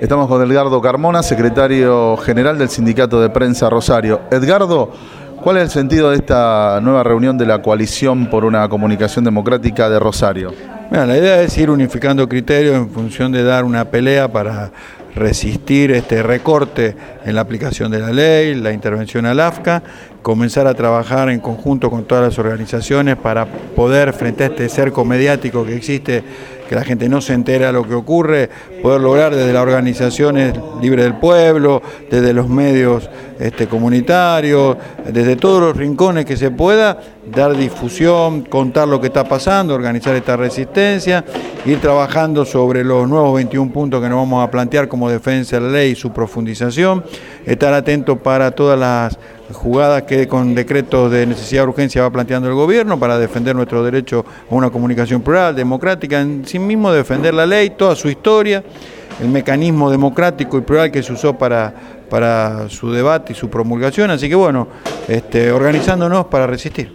Estamos con Edgardo Carmona, secretario general del Sindicato de Prensa Rosario. Edgardo, ¿cuál es el sentido de esta nueva reunión de la coalición por una comunicación democrática de Rosario? la idea es ir unificando criterios en función de dar una pelea para resistir este recorte en la aplicación de la ley, la intervención al AFCA, comenzar a trabajar en conjunto con todas las organizaciones para poder, frente a este cerco mediático que existe, que la gente no se entera de lo que ocurre, poder lograr desde las organizaciones libres del pueblo, desde los medios este, comunitarios, desde todos los rincones que se pueda, dar difusión, contar lo que está pasando, organizar esta resistencia, ir trabajando sobre los nuevos 21 puntos que nos vamos a plantear como defensa de la ley y su profundización, estar atento para todas las jugadas que con decretos de necesidad de urgencia va planteando el gobierno para defender nuestro derecho a una comunicación plural, democrática, en sí mismo defender la ley, toda su historia, el mecanismo democrático y plural que se usó para, para su debate y su promulgación. Así que bueno, este, organizándonos para resistir.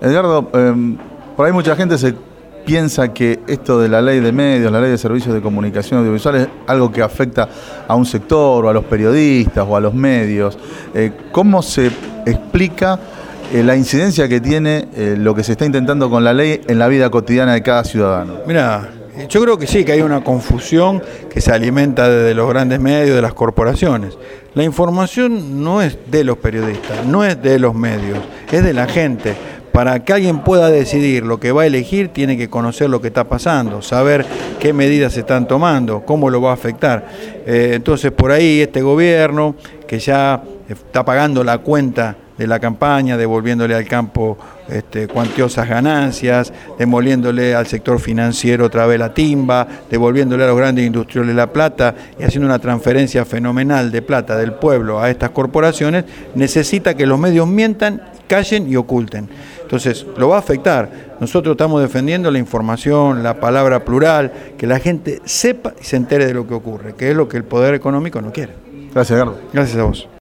Edgardo, em, por ahí mucha gente se piensa que esto de la ley de medios, la ley de servicios de comunicación audiovisual es algo que afecta a un sector o a los periodistas o a los medios. Eh, ¿Cómo se explica eh, la incidencia que tiene eh, lo que se está intentando con la ley en la vida cotidiana de cada ciudadano? Mira, yo creo que sí, que hay una confusión que se alimenta desde los grandes medios, de las corporaciones. La información no es de los periodistas, no es de los medios, es de la gente para que alguien pueda decidir lo que va a elegir, tiene que conocer lo que está pasando, saber qué medidas se están tomando, cómo lo va a afectar. Eh, entonces, por ahí este gobierno, que ya está pagando la cuenta de la campaña, devolviéndole al campo este, cuantiosas ganancias, demoliéndole al sector financiero otra vez la timba, devolviéndole a los grandes industriales la plata y haciendo una transferencia fenomenal de plata del pueblo a estas corporaciones, necesita que los medios mientan, callen y oculten. Entonces, lo va a afectar. Nosotros estamos defendiendo la información, la palabra plural, que la gente sepa y se entere de lo que ocurre, que es lo que el poder económico no quiere. Gracias, Gardo. Gracias a vos.